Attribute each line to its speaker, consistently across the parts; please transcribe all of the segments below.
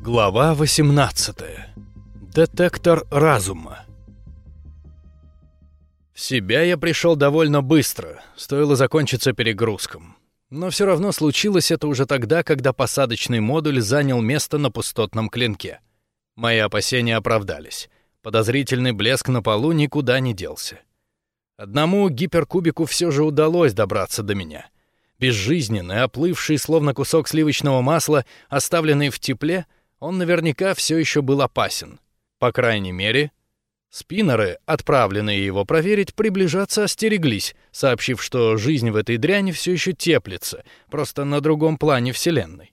Speaker 1: Глава 18. Детектор разума. В себя я пришел довольно быстро, стоило закончиться перегрузком. Но все равно случилось это уже тогда, когда посадочный модуль занял место на пустотном клинке. Мои опасения оправдались. Подозрительный блеск на полу никуда не делся. Одному гиперкубику все же удалось добраться до меня. Безжизненный, оплывший, словно кусок сливочного масла, оставленный в тепле — он наверняка все еще был опасен. По крайней мере, спиннеры, отправленные его проверить, приближаться остереглись, сообщив, что жизнь в этой дряни все еще теплится, просто на другом плане Вселенной.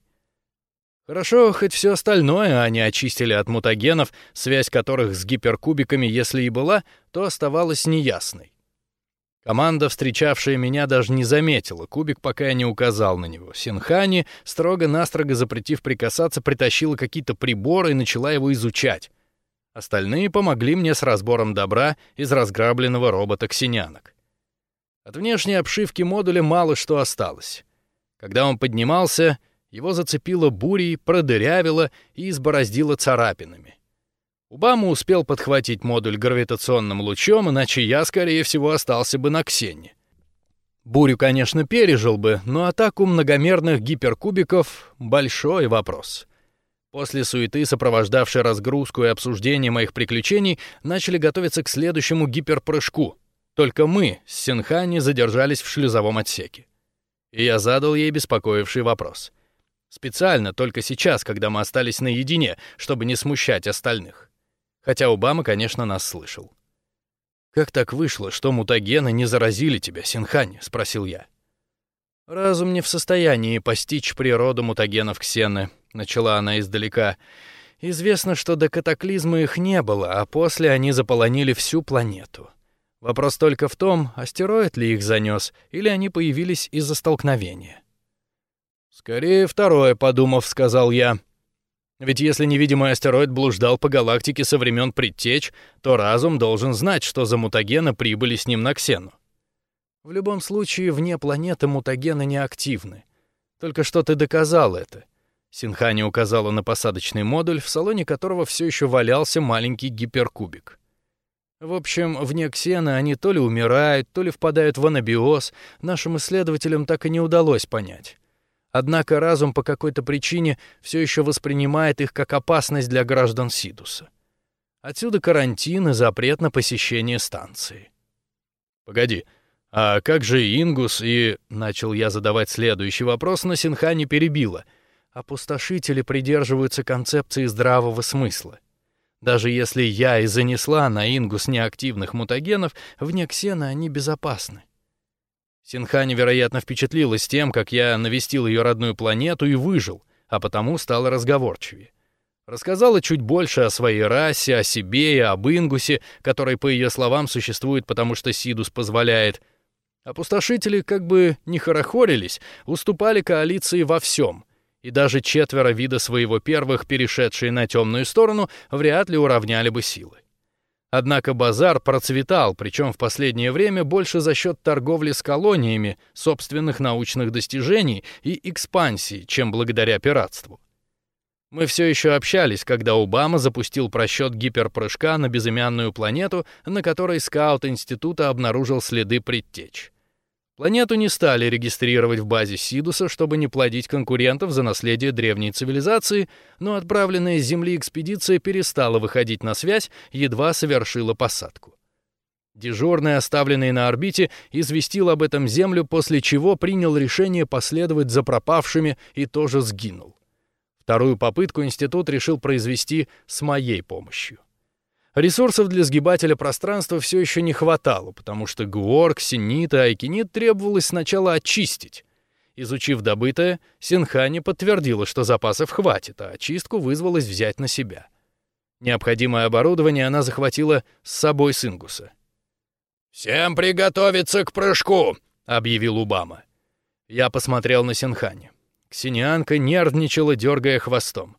Speaker 1: Хорошо, хоть все остальное они очистили от мутагенов, связь которых с гиперкубиками, если и была, то оставалась неясной. Команда, встречавшая меня, даже не заметила кубик, пока я не указал на него. Синхани, строго-настрого запретив прикасаться, притащила какие-то приборы и начала его изучать. Остальные помогли мне с разбором добра из разграбленного робота ксенянок. От внешней обшивки модуля мало что осталось. Когда он поднимался, его зацепило бурей, продырявило и избороздило царапинами. Убама успел подхватить модуль гравитационным лучом, иначе я, скорее всего, остался бы на Ксене. Бурю, конечно, пережил бы, но атаку многомерных гиперкубиков — большой вопрос. После суеты, сопровождавшей разгрузку и обсуждение моих приключений, начали готовиться к следующему гиперпрыжку. Только мы с Синхани задержались в шлюзовом отсеке. И я задал ей беспокоивший вопрос. Специально, только сейчас, когда мы остались наедине, чтобы не смущать остальных. Хотя Обама, конечно, нас слышал. «Как так вышло, что мутагены не заразили тебя, Синхань?» — спросил я. «Разум не в состоянии постичь природу мутагенов Ксены», — начала она издалека. «Известно, что до катаклизма их не было, а после они заполонили всю планету. Вопрос только в том, астероид ли их занес, или они появились из-за столкновения». «Скорее второе, подумав», — сказал я. Ведь если невидимый астероид блуждал по галактике со времен предтеч, то разум должен знать, что за мутагены прибыли с ним на Ксену. В любом случае, вне планеты мутагены не активны. Только что ты доказал это. Синхани указала на посадочный модуль, в салоне которого все еще валялся маленький гиперкубик. В общем, вне Ксена они то ли умирают, то ли впадают в анабиоз, нашим исследователям так и не удалось понять. Однако разум по какой-то причине все еще воспринимает их как опасность для граждан Сидуса. Отсюда карантин и запрет на посещение станции. Погоди, а как же Ингус и... Начал я задавать следующий вопрос, но Синха не перебила. Опустошители придерживаются концепции здравого смысла. Даже если я и занесла на Ингус неактивных мутагенов, вне Ксена они безопасны. Синха невероятно впечатлилась тем, как я навестил ее родную планету и выжил, а потому стала разговорчивее. Рассказала чуть больше о своей расе, о себе и об Ингусе, который, по ее словам, существует, потому что Сидус позволяет. Опустошители как бы не хорохорились, уступали коалиции во всем, и даже четверо вида своего первых, перешедшие на темную сторону, вряд ли уравняли бы силы. Однако базар процветал, причем в последнее время больше за счет торговли с колониями, собственных научных достижений и экспансии, чем благодаря пиратству. Мы все еще общались, когда Обама запустил просчет гиперпрыжка на безымянную планету, на которой скаут института обнаружил следы предтеч. Планету не стали регистрировать в базе Сидуса, чтобы не плодить конкурентов за наследие древней цивилизации, но отправленная с Земли экспедиция перестала выходить на связь, едва совершила посадку. Дежурный, оставленный на орбите, известил об этом Землю, после чего принял решение последовать за пропавшими и тоже сгинул. Вторую попытку институт решил произвести с моей помощью. Ресурсов для сгибателя пространства все еще не хватало, потому что гуор, ксенит и айкинит требовалось сначала очистить. Изучив добытое, Синхани подтвердила, что запасов хватит, а очистку вызвалась взять на себя. Необходимое оборудование она захватила с собой с Ингуса. «Всем приготовиться к прыжку!» — объявил Убама. Я посмотрел на Синхани. Ксенианка нервничала, дергая хвостом.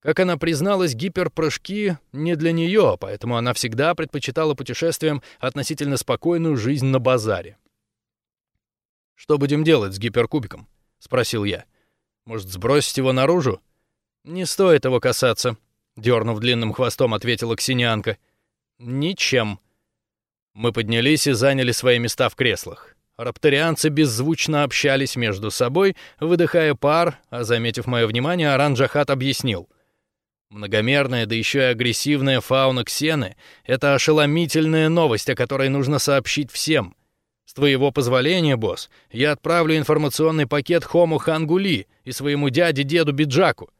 Speaker 1: Как она призналась, гиперпрыжки не для нее, поэтому она всегда предпочитала путешествиям относительно спокойную жизнь на базаре. «Что будем делать с гиперкубиком?» — спросил я. «Может, сбросить его наружу?» «Не стоит его касаться», — дернув длинным хвостом, ответила ксенианка. «Ничем». Мы поднялись и заняли свои места в креслах. Рапторианцы беззвучно общались между собой, выдыхая пар, а, заметив мое внимание, Аранджахат объяснил. Многомерная, да еще и агрессивная фауна ксены — это ошеломительная новость, о которой нужно сообщить всем. С твоего позволения, босс, я отправлю информационный пакет Хому Хангули и своему дяде-деду Биджаку.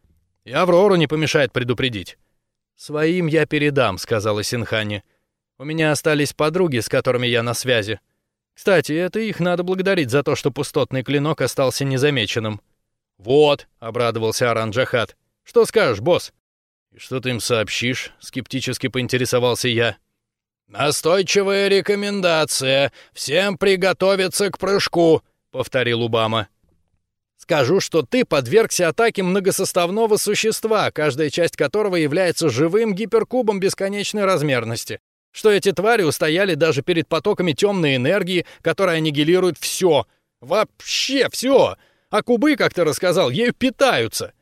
Speaker 1: И Аврору не помешает предупредить. «Своим я передам», — сказала Синхани. «У меня остались подруги, с которыми я на связи. Кстати, это их надо благодарить за то, что пустотный клинок остался незамеченным». «Вот», — обрадовался Аранджахат. «Что скажешь, босс?» «И что ты им сообщишь?» — скептически поинтересовался я.
Speaker 2: «Настойчивая рекомендация. Всем приготовиться к прыжку», — повторил Убама.
Speaker 1: Скажу, что ты подвергся атаке многосоставного существа, каждая часть которого является живым гиперкубом бесконечной размерности. Что эти твари устояли даже перед потоками темной энергии, которая аннигилирует все. Вообще все. А кубы, как ты рассказал, ею питаются.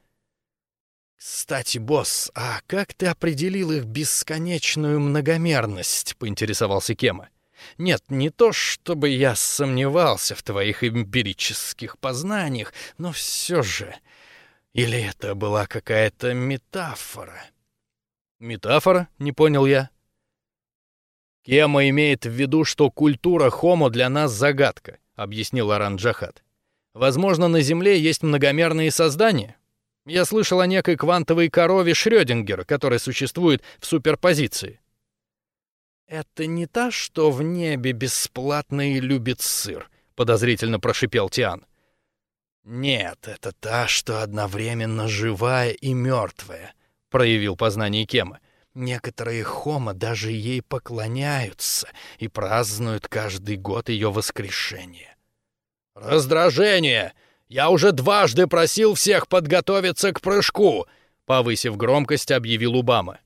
Speaker 1: «Кстати, босс, а как ты определил их бесконечную многомерность?» — поинтересовался Кема. Нет, не то чтобы я сомневался в твоих эмпирических познаниях, но все же... Или это была какая-то метафора? Метафора? Не понял я. Кема имеет в виду, что культура Хомо для нас загадка, объяснил Аран Джахат. Возможно, на Земле есть многомерные создания. Я слышал о некой квантовой корове Шрёдингера, которая существует в суперпозиции. «Это не та, что в небе бесплатно и любит сыр», — подозрительно прошипел Тиан. «Нет, это та, что одновременно живая и мертвая», — проявил познание Кема. «Некоторые хома даже ей поклоняются и празднуют каждый год ее воскрешение».
Speaker 2: «Раздражение! Я уже дважды просил всех подготовиться к прыжку!» — повысив громкость, объявил Убама.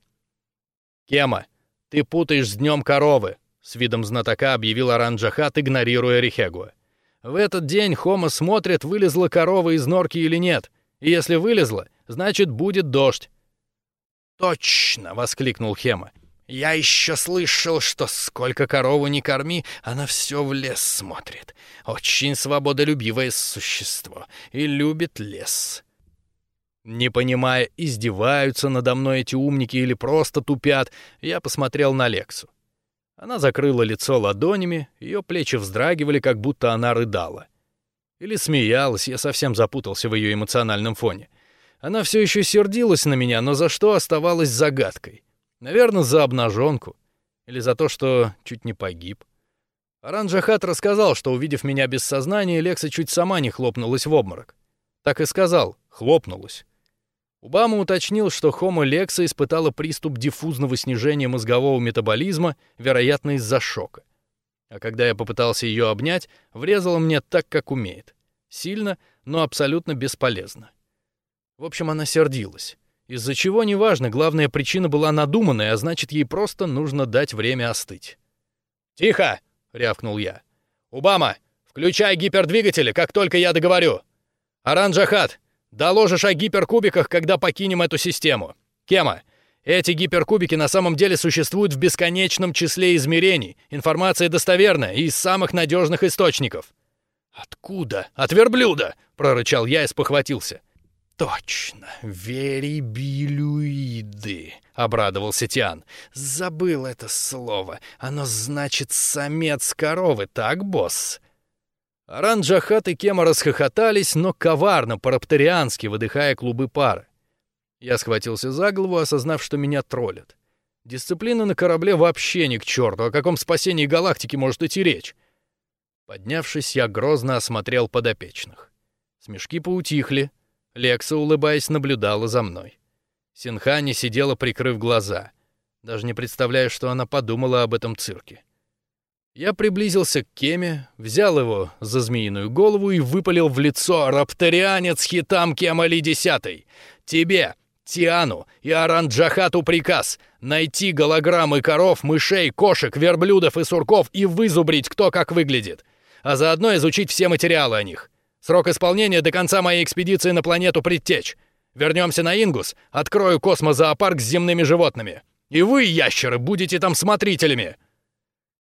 Speaker 1: «Кема, «Ты путаешь с днем коровы», — с видом знатока объявил Аранджахат, игнорируя Рихегуа. «В этот день Хома смотрит, вылезла корова из норки или нет. И если вылезла, значит, будет дождь».
Speaker 2: «Точно!» — воскликнул Хема. «Я еще слышал, что сколько корову не корми, она все в лес смотрит. Очень свободолюбивое существо и любит лес».
Speaker 1: Не понимая, издеваются надо мной эти умники или просто тупят, я посмотрел на Лексу. Она закрыла лицо ладонями, ее плечи вздрагивали, как будто она рыдала. Или смеялась, я совсем запутался в ее эмоциональном фоне. Она все еще сердилась на меня, но за что оставалась загадкой? Наверное, за обнаженку. Или за то, что чуть не погиб. Аранджахат рассказал, что, увидев меня без сознания, Лекса чуть сама не хлопнулась в обморок. Так и сказал, хлопнулась. Убама уточнил, что Homo лекса испытала приступ диффузного снижения мозгового метаболизма, вероятно, из-за шока. А когда я попытался ее обнять, врезала мне так, как умеет. Сильно, но абсолютно бесполезно. В общем, она сердилась. Из-за чего, неважно, главная причина была надуманная, а значит, ей просто нужно дать время остыть.
Speaker 2: «Тихо!» — рявкнул я. «Убама, включай гипердвигатели, как только я договорю! Аранджахат, Доложишь о гиперкубиках, когда покинем эту систему. Кема, эти гиперкубики на самом деле существуют в бесконечном числе измерений. Информация достоверная и из самых надежных источников.
Speaker 1: Откуда? От верблюда, прорычал я и спохватился.
Speaker 2: Точно, верибилюиды, обрадовался Тиан. Забыл это слово. Оно значит самец коровы, так, босс?
Speaker 1: Аранджахат и Кема расхохотались, но коварно, параптериански, выдыхая клубы пара. Я схватился за голову, осознав, что меня троллят. Дисциплина на корабле вообще ни к черту, о каком спасении галактики может идти речь? Поднявшись, я грозно осмотрел подопечных. Смешки поутихли, Лекса, улыбаясь, наблюдала за мной. Синхани сидела, прикрыв глаза. Даже не представляю, что она подумала об этом цирке. Я приблизился к Кеме, взял его за змеиную голову и выпалил в лицо рапторианец хитам Кемали Десятой. Тебе, Тиану и Аранджахату приказ найти голограммы коров, мышей, кошек, верблюдов и сурков и вызубрить, кто как выглядит. А заодно изучить все материалы о них. Срок исполнения до конца моей экспедиции на планету Предтечь.
Speaker 2: Вернемся на Ингус, открою космозоопарк с земными животными. И вы, ящеры, будете там смотрителями!»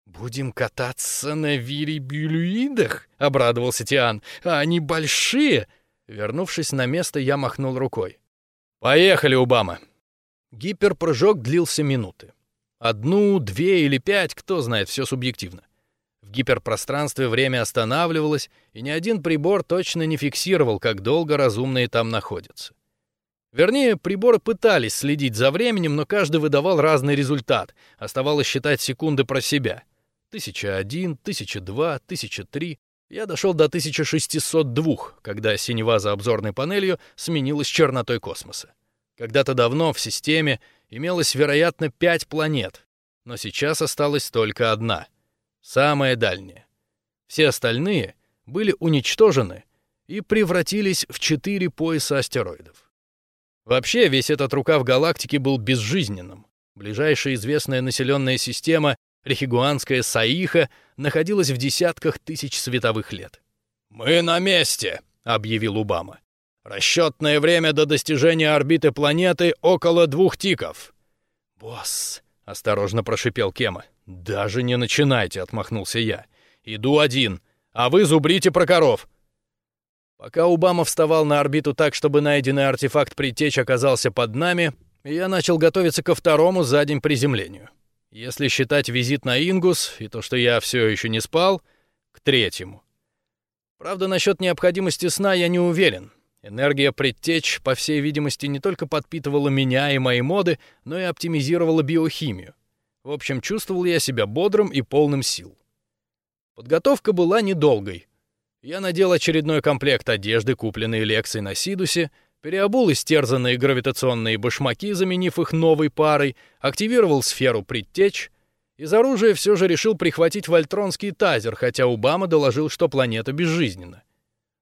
Speaker 1: «Будем кататься на вирибюлюидах?» — обрадовался Тиан. «А они большие!» Вернувшись на место, я махнул рукой.
Speaker 2: «Поехали, Убама!»
Speaker 1: Гиперпрыжок длился минуты. Одну, две или пять, кто знает, все субъективно. В гиперпространстве время останавливалось, и ни один прибор точно не фиксировал, как долго разумные там находятся. Вернее, приборы пытались следить за временем, но каждый выдавал разный результат. Оставалось считать секунды про себя. 1001, 1002, 1003. Я дошел до 1602, когда синева за обзорной панелью сменилась чернотой космоса. Когда-то давно в системе имелось, вероятно, пять планет, но сейчас осталась только одна, самая дальняя. Все остальные были уничтожены и превратились в четыре пояса астероидов. Вообще, весь этот рукав галактики был безжизненным. Ближайшая известная населенная система, Рехигуанская Саиха, находилась в десятках тысяч световых лет.
Speaker 2: «Мы на месте», — объявил Убама. «Расчетное время до достижения орбиты планеты около двух тиков».
Speaker 1: «Босс», — осторожно прошипел Кема. «Даже не начинайте», — отмахнулся я. «Иду один, а вы зубрите про коров. Пока Убама вставал на орбиту так, чтобы найденный артефакт притечь оказался под нами, я начал готовиться ко второму за день приземлению. Если считать визит на Ингус и то, что я все еще не спал, к третьему. Правда, насчет необходимости сна я не уверен. Энергия предтеч, по всей видимости, не только подпитывала меня и мои моды, но и оптимизировала биохимию. В общем, чувствовал я себя бодрым и полным сил. Подготовка была недолгой — я надел очередной комплект одежды, купленный Лексой на Сидусе, переобул истерзанные гравитационные башмаки, заменив их новой парой, активировал сферу предтеч. Из оружия все же решил прихватить вольтронский тазер, хотя Убама доложил, что планета безжизненна.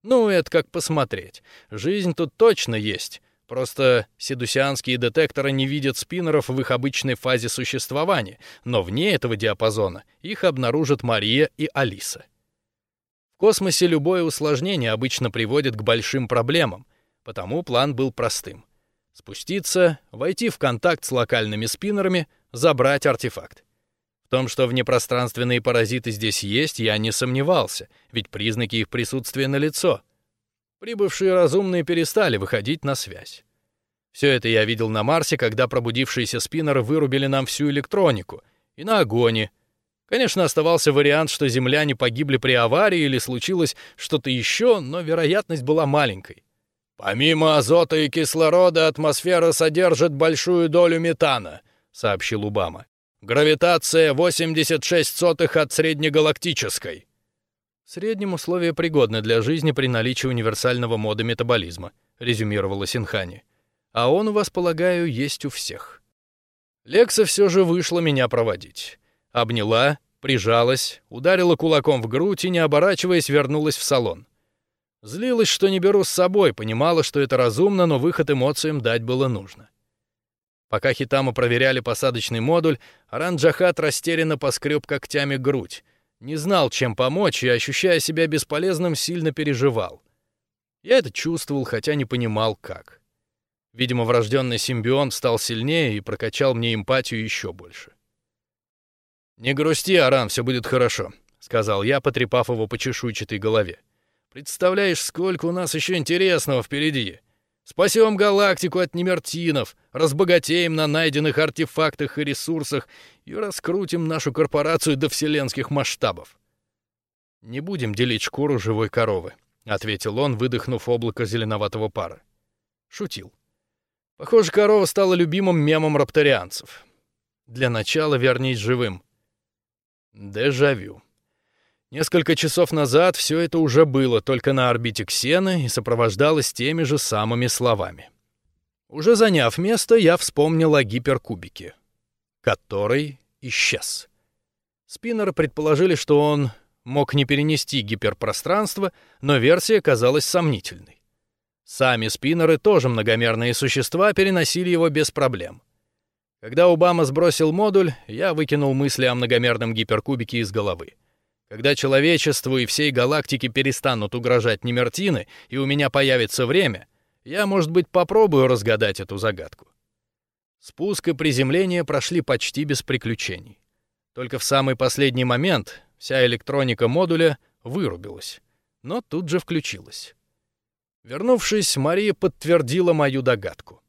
Speaker 1: Ну, это как посмотреть. Жизнь тут точно есть. Просто сидусианские детекторы не видят спиннеров в их обычной фазе существования, но вне этого диапазона их обнаружат Мария и Алиса космосе любое усложнение обычно приводит к большим проблемам, потому план был простым. Спуститься, войти в контакт с локальными спиннерами, забрать артефакт. Том, что внепространственные паразиты здесь есть, я не сомневался, ведь признаки их присутствия налицо. Прибывшие разумные перестали выходить на связь. Все это я видел на Марсе, когда пробудившиеся спиннеры вырубили нам всю электронику, и на Агоне — Конечно, оставался вариант, что земляне погибли при аварии или случилось что-то еще, но вероятность была маленькой.
Speaker 2: «Помимо азота и кислорода атмосфера содержит большую долю метана», — сообщил Убама. «Гравитация 86 сотых от среднегалактической».
Speaker 1: «Среднем условие пригодны для жизни при наличии универсального мода метаболизма», — резюмировала Синхани. «А он у вас, полагаю, есть у всех». Лекса все же вышла меня проводить. Обняла, прижалась, ударила кулаком в грудь и, не оборачиваясь, вернулась в салон. Злилась, что не беру с собой, понимала, что это разумно, но выход эмоциям дать было нужно. Пока Хитама проверяли посадочный модуль, Аранджахат растерянно поскреб когтями грудь. Не знал, чем помочь, и, ощущая себя бесполезным, сильно переживал. Я это чувствовал, хотя не понимал, как. Видимо, врожденный симбион стал сильнее и прокачал мне эмпатию еще больше. «Не грусти, Аран, все будет хорошо», — сказал я, потрепав его по чешуйчатой голове. «Представляешь, сколько у нас еще интересного впереди. Спасем галактику от немертинов, разбогатеем на найденных артефактах и ресурсах и раскрутим нашу корпорацию до вселенских масштабов». «Не будем делить шкуру живой коровы», — ответил он, выдохнув облако зеленоватого пара. Шутил. Похоже, корова стала любимым мемом рапторианцев. Для начала вернись живым. Дежавю. Несколько часов назад все это уже было только на орбите Ксены и сопровождалось теми же самыми словами. Уже заняв место, я вспомнил о гиперкубике, который исчез. Спиннеры предположили, что он мог не перенести гиперпространство, но версия казалась сомнительной. Сами спиннеры, тоже многомерные существа, переносили его без проблем. Когда Обама сбросил модуль, я выкинул мысли о многомерном гиперкубике из головы. Когда человечеству и всей галактике перестанут угрожать немертины, и у меня появится время, Я, может быть, попробую разгадать эту загадку. Спуск и приземление прошли почти без приключений. Только в самый последний момент вся электроника модуля вырубилась, но тут же включилась. Вернувшись, Мария подтвердила мою догадку.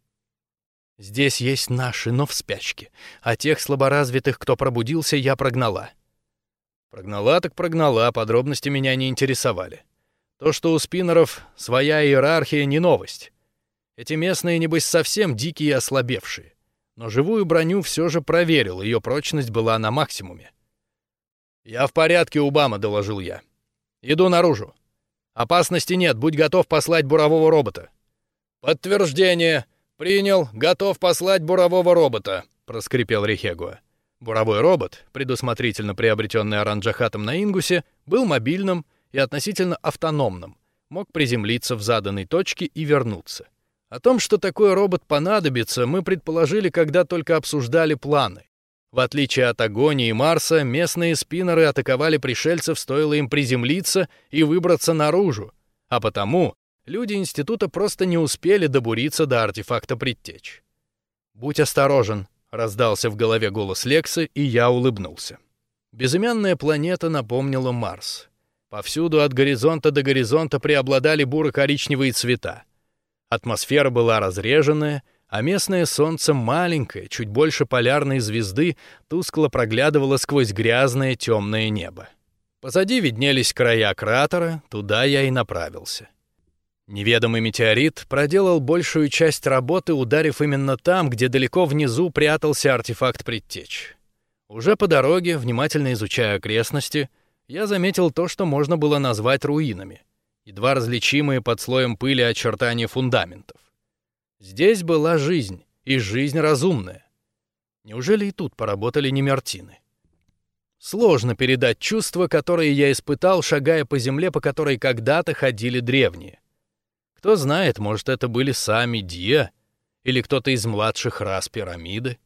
Speaker 1: Здесь есть наши, но в спячке, а тех слаборазвитых, кто пробудился, я прогнала. Прогнала так прогнала, подробности меня не интересовали. То, что у спиннеров своя иерархия, не новость. Эти местные, небось, совсем дикие и ослабевшие. Но живую броню все же проверил, ее прочность была на максимуме. «Я в порядке, Убама», — доложил я. «Иду наружу. Опасности нет, будь готов послать бурового робота». «Подтверждение. Принял. Готов послать бурового робота», — проскрипел Рихегуа. Буровой робот, предусмотрительно приобретенный Оранджахатом на Ингусе, был мобильным и относительно автономным, мог приземлиться в заданной точке и вернуться. О том, что такой робот понадобится, мы предположили, когда только обсуждали планы. В отличие от Агонии и Марса, местные спиннеры атаковали пришельцев, стоило им приземлиться и выбраться наружу, а потому люди Института просто не успели добуриться до артефакта предтеч. «Будь осторожен», — раздался в голове голос Лекса, и я улыбнулся. Безымянная планета напомнила Марс. Повсюду от горизонта до горизонта преобладали буро-коричневые цвета. Атмосфера была разреженная, а местное солнце маленькое, чуть больше полярной звезды, тускло проглядывало сквозь грязное темное небо. Позади виднелись края кратера, туда я и направился. Неведомый метеорит проделал большую часть работы, ударив именно там, где далеко внизу прятался артефакт предтеч. Уже по дороге, внимательно изучая окрестности, я заметил то, что можно было назвать руинами, едва различимые под слоем пыли очертания фундаментов. Здесь была жизнь, и жизнь разумная. Неужели и тут поработали немертины? Сложно передать чувства, которые я испытал, шагая по земле, по которой когда-то ходили древние. Кто знает, может, это были сами Диа или кто-то из младших рас пирамиды.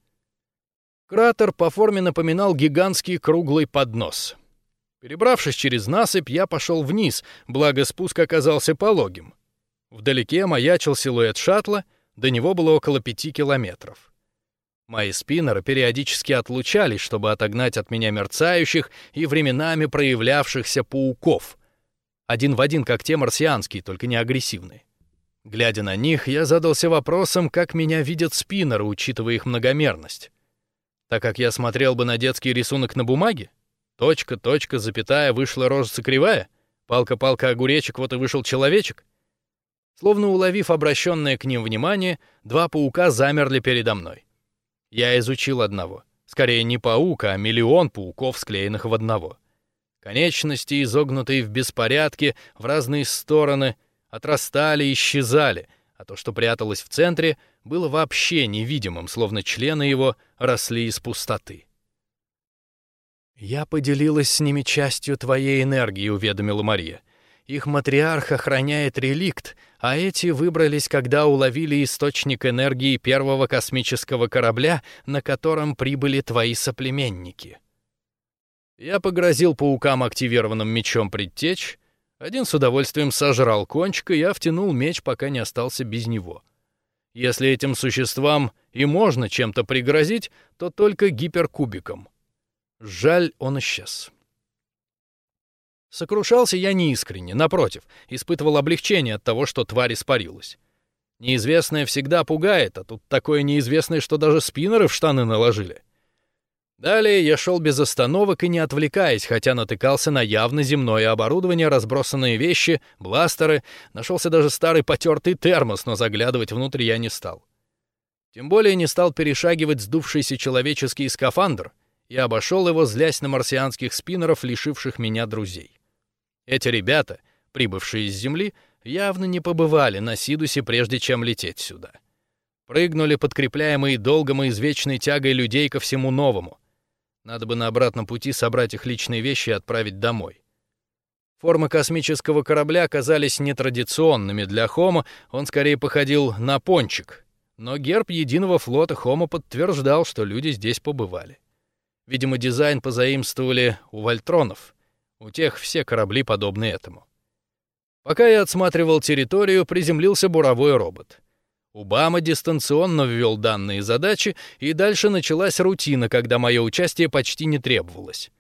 Speaker 1: Кратер по форме напоминал гигантский круглый поднос — Перебравшись через насыпь, я пошел вниз, благо спуск оказался пологим. Вдалеке маячил силуэт шаттла, до него было около пяти километров. Мои спиннеры периодически отлучались, чтобы отогнать от меня мерцающих и временами проявлявшихся пауков. Один в один, как те марсианские, только не агрессивные. Глядя на них, я задался вопросом, как меня видят спиннеры, учитывая их многомерность. Так как я смотрел бы на детский рисунок на бумаге, Точка, точка, запятая, вышла рожица кривая. Палка-палка, огуречек, вот и вышел человечек. Словно уловив обращенное к ним внимание, два паука замерли передо мной. Я изучил одного. Скорее, не паука, а миллион пауков, склеенных в одного. Конечности, изогнутые в беспорядке, в разные стороны, отрастали и исчезали, а то, что пряталось в центре, было вообще невидимым, словно члены его росли из пустоты. «Я поделилась с ними частью твоей энергии», — уведомила Мария. «Их матриарх охраняет реликт, а эти выбрались, когда уловили источник энергии первого космического корабля, на котором прибыли твои соплеменники». Я погрозил паукам активированным мечом предтечь. Один с удовольствием сожрал кончик, и я втянул меч, пока не остался без него. Если этим существам и можно чем-то пригрозить, то только гиперкубиком — Жаль, он исчез. Сокрушался я неискренне, напротив, испытывал облегчение от того, что тварь испарилась. Неизвестное всегда пугает, а тут такое неизвестное, что даже спиннеры в штаны наложили. Далее я шел без остановок и не отвлекаясь, хотя натыкался на явно земное оборудование, разбросанные вещи, бластеры, нашелся даже старый потертый термос, но заглядывать внутрь я не стал. Тем более не стал перешагивать сдувшийся человеческий скафандр — и обошел его, злясь на марсианских спиннеров, лишивших меня друзей. Эти ребята, прибывшие с Земли, явно не побывали на Сидусе, прежде чем лететь сюда. Прыгнули, подкрепляемые долгом и извечной тягой людей ко всему новому. Надо бы на обратном пути собрать их личные вещи и отправить домой. Формы космического корабля оказались нетрадиционными для Хомо, он скорее походил на пончик. Но герб единого флота Хомо подтверждал, что люди здесь побывали. Видимо, дизайн позаимствовали у вольтронов. У тех все корабли подобны этому. Пока я отсматривал территорию, приземлился буровой робот. Убама дистанционно ввел данные задачи, и дальше началась рутина, когда мое участие почти не требовалось.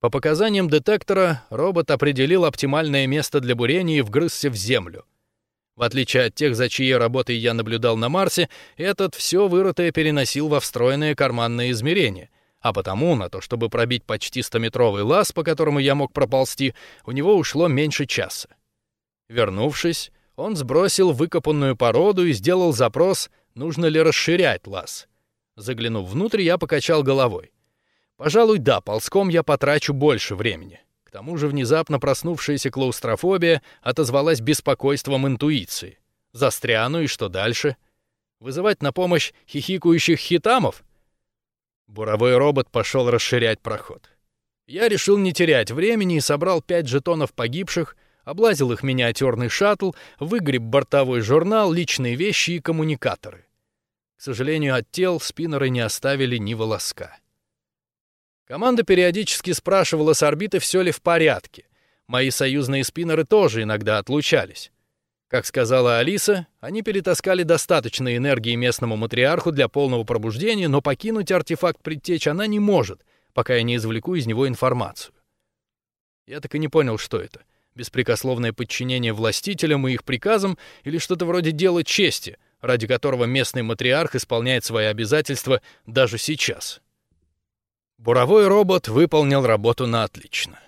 Speaker 1: По показаниям детектора, робот определил оптимальное место для бурения и вгрызся в землю. В отличие от тех, за чьей работой я наблюдал на Марсе, этот все вырытое переносил во встроенные карманные измерения, а потому на то, чтобы пробить почти 100-метровый лаз, по которому я мог проползти, у него ушло меньше часа. Вернувшись, он сбросил выкопанную породу и сделал запрос, нужно ли расширять лаз. Заглянув внутрь, я покачал головой. Пожалуй, да, ползком я потрачу больше времени. К тому же внезапно проснувшаяся клаустрофобия отозвалась беспокойством интуиции. Застряну и что дальше? Вызывать на помощь хихикающих хитамов? Буровой робот пошел расширять проход. Я решил не терять времени и собрал пять жетонов погибших, облазил их миниатюрный шаттл, выгреб бортовой журнал, личные вещи и коммуникаторы. К сожалению, от тел спиннеры не оставили ни волоска. Команда периодически спрашивала с орбиты, все ли в порядке. Мои союзные спиннеры тоже иногда отлучались. Как сказала Алиса, они перетаскали достаточно энергии местному матриарху для полного пробуждения, но покинуть артефакт предтеч она не может, пока я не извлеку из него информацию. Я так и не понял, что это. Беспрекословное подчинение властителям и их приказам или что-то вроде дела чести, ради которого местный матриарх исполняет свои обязательства даже сейчас. Буровой робот выполнил работу на отлично.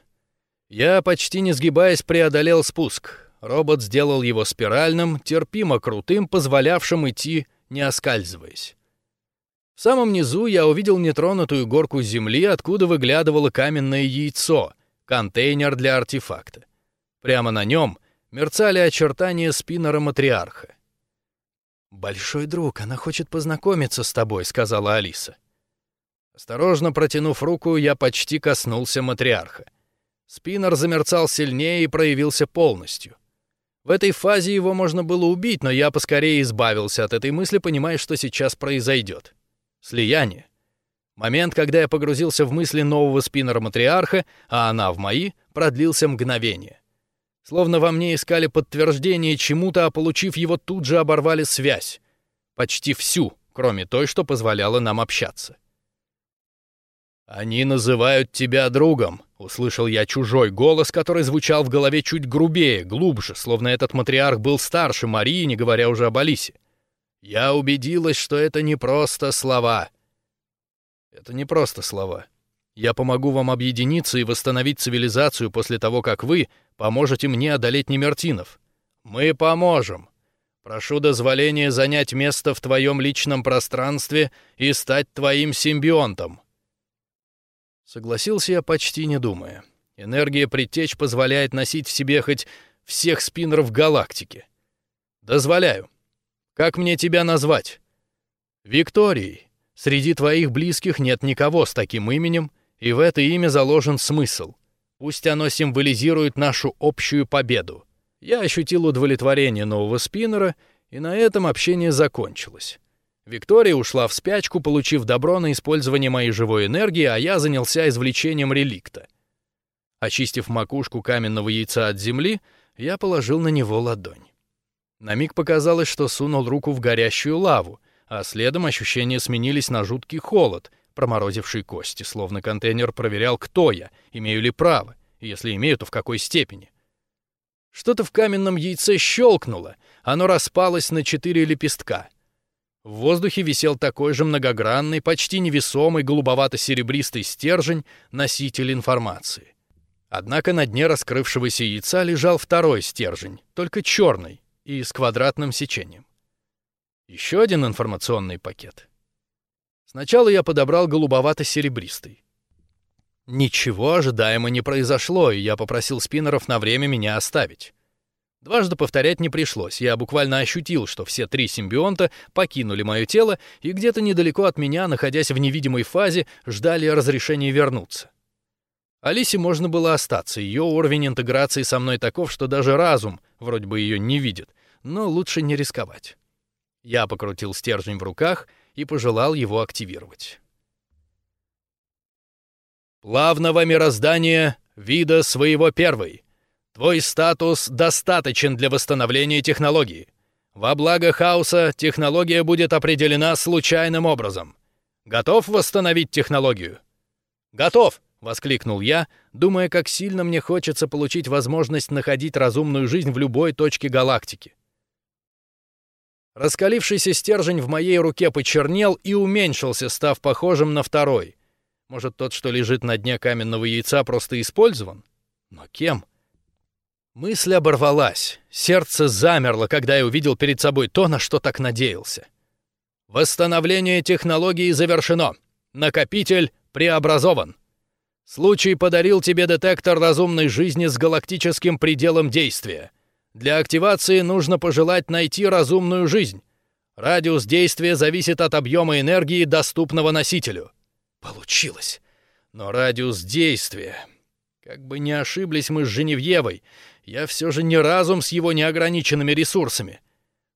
Speaker 1: Я, почти не сгибаясь, преодолел спуск. Робот сделал его спиральным, терпимо крутым, позволявшим идти, не оскальзываясь. В самом низу я увидел нетронутую горку земли, откуда выглядывало каменное яйцо, контейнер для артефакта. Прямо на нем мерцали очертания спиннера матриарха. «Большой друг, она хочет познакомиться с тобой», — сказала Алиса. Осторожно протянув руку, я почти коснулся матриарха. Спиннер замерцал сильнее и проявился полностью. В этой фазе его можно было убить, но я поскорее избавился от этой мысли, понимая, что сейчас произойдет. Слияние. Момент, когда я погрузился в мысли нового спиннера матриарха, а она в мои, продлился мгновение. Словно во мне искали подтверждение чему-то, а получив его, тут же оборвали связь. Почти всю, кроме той, что позволяла нам общаться. «Они называют тебя другом», — услышал я чужой голос, который звучал в голове чуть грубее, глубже, словно этот матриарх был старше Марии, не говоря уже об Алисе. Я убедилась, что это не просто слова. Это не просто слова. Я помогу вам объединиться и восстановить цивилизацию после того, как вы поможете мне одолеть немертинов. Мы поможем. Прошу дозволения занять место в твоем личном пространстве и стать твоим симбионтом. Согласился я почти не думая. Энергия предтеч позволяет носить в себе хоть всех спиннеров галактики. Дозволяю. Как мне тебя назвать? Викторией. Среди твоих близких нет никого с таким именем, и в это имя заложен смысл. Пусть оно символизирует нашу общую победу. Я ощутил удовлетворение нового спиннера, и на этом общение закончилось. Виктория ушла в спячку, получив добро на использование моей живой энергии, а я занялся извлечением реликта. Очистив макушку каменного яйца от земли, я положил на него ладонь. На миг показалось, что сунул руку в горящую лаву, а следом ощущения сменились на жуткий холод, проморозивший кости, словно контейнер проверял, кто я, имею ли право, и если имею, то в какой степени. Что-то в каменном яйце щелкнуло, оно распалось на четыре лепестка — в воздухе висел такой же многогранный, почти невесомый голубовато-серебристый стержень, носитель информации. Однако на дне раскрывшегося яйца лежал второй стержень, только черный и с квадратным сечением. Еще один информационный пакет. Сначала я подобрал голубовато-серебристый. Ничего ожидаемо не произошло, и я попросил спиннеров на время меня оставить. Дважды повторять не пришлось, я буквально ощутил, что все три симбионта покинули мое тело и где-то недалеко от меня, находясь в невидимой фазе, ждали разрешения вернуться. Алисе можно было остаться, ее уровень интеграции со мной таков, что даже разум вроде бы ее не видит, но лучше не рисковать. Я покрутил стержень в руках и пожелал его активировать. Плавного мироздания вида своего первой.
Speaker 2: Твой статус достаточен для восстановления технологии. Во благо хаоса технология будет определена случайным образом. Готов восстановить технологию? Готов! воскликнул я, думая, как сильно мне хочется получить возможность находить разумную жизнь в любой точке галактики. Раскалившийся стержень в моей руке почернел и уменьшился, став похожим на второй. Может, тот, что лежит на дне каменного яйца, просто использован? Но кем? Мысль оборвалась. Сердце замерло, когда я увидел перед собой то, на что так надеялся. Восстановление технологии завершено. Накопитель преобразован. Случай подарил тебе детектор разумной жизни с галактическим пределом действия. Для активации нужно пожелать найти разумную жизнь. Радиус действия зависит от объема энергии, доступного носителю. Получилось. Но радиус действия... Как бы не ошиблись мы с Женевьевой, я все же не разум с его неограниченными ресурсами.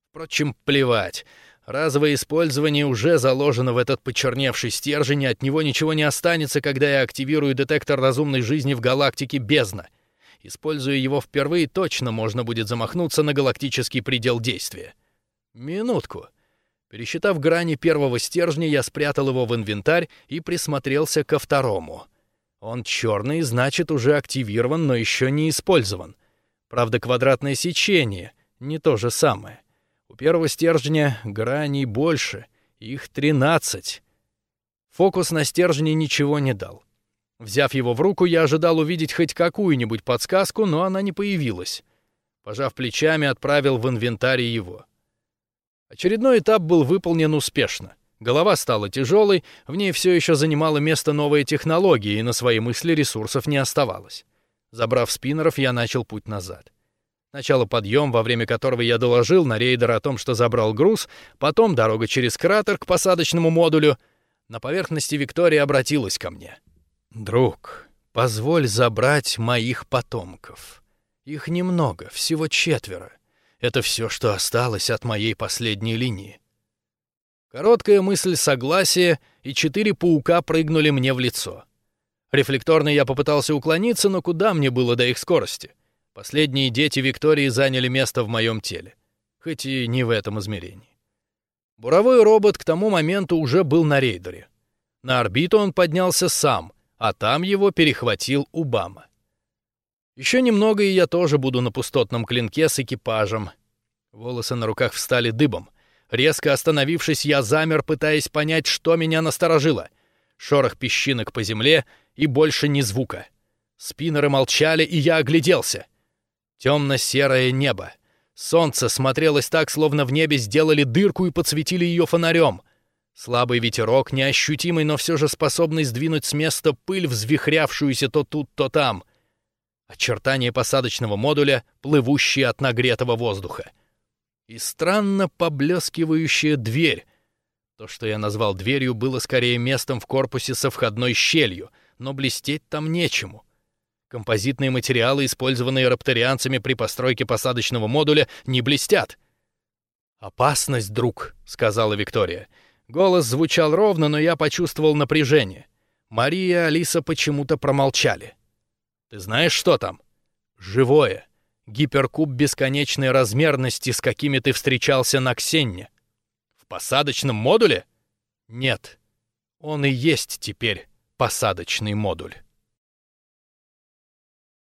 Speaker 2: Впрочем, плевать. Разовое использование уже заложено в этот почерневший стержень, и от него ничего не останется, когда я активирую детектор разумной жизни в галактике бездна. Используя его впервые, точно можно будет замахнуться на галактический предел действия. Минутку. Пересчитав грани первого стержня, я спрятал его в инвентарь и присмотрелся ко второму. Он черный, значит, уже активирован, но еще не использован. Правда, квадратное сечение — не то же самое. У первого стержня граней больше, их 13. Фокус на стержне ничего не дал. Взяв его в руку, я ожидал увидеть хоть какую-нибудь подсказку, но она не появилась. Пожав плечами, отправил в инвентарь его. Очередной этап был выполнен успешно. Голова стала тяжелой, в ней все еще занимала место новая технология, и на свои мысли ресурсов не оставалось. Забрав спиннеров, я начал путь назад. Сначала подъем, во время которого я доложил на рейдера о том, что забрал груз, потом дорога через кратер к посадочному модулю. На поверхности Виктория обратилась ко мне. «Друг, позволь забрать моих потомков. Их немного, всего четверо. Это все, что осталось от моей последней линии». Короткая мысль согласия, и четыре паука прыгнули мне в лицо. Рефлекторно я попытался уклониться, но куда мне было до их скорости? Последние дети Виктории заняли место в моем теле, хоть и не в этом измерении. Буровой робот к тому моменту уже был на рейдере. На орбиту он поднялся сам, а там его перехватил Убама. Еще немного, и я тоже буду на пустотном клинке с экипажем. Волосы на руках встали дыбом. Резко остановившись, я замер, пытаясь понять, что меня насторожило. Шорох песчинок по земле и больше ни звука. Спиннеры молчали, и я огляделся — Темно-серое небо. Солнце смотрелось так, словно в небе сделали дырку и подсветили ее фонарем. Слабый ветерок, неощутимый, но все же способный сдвинуть с места пыль, взвихрявшуюся то тут, то там. Очертания посадочного модуля, плывущие от нагретого воздуха. И странно поблескивающая дверь. То, что я назвал дверью, было скорее местом в корпусе со входной щелью, но блестеть там нечему. Композитные материалы, использованные рапторианцами при постройке посадочного модуля, не блестят. «Опасность, друг», — сказала Виктория. Голос звучал ровно, но я почувствовал напряжение. Мария и Алиса почему-то промолчали. «Ты знаешь, что там?» «Живое. Гиперкуб бесконечной размерности, с какими ты встречался на Ксенне». «В посадочном модуле?» «Нет. Он и есть теперь посадочный модуль».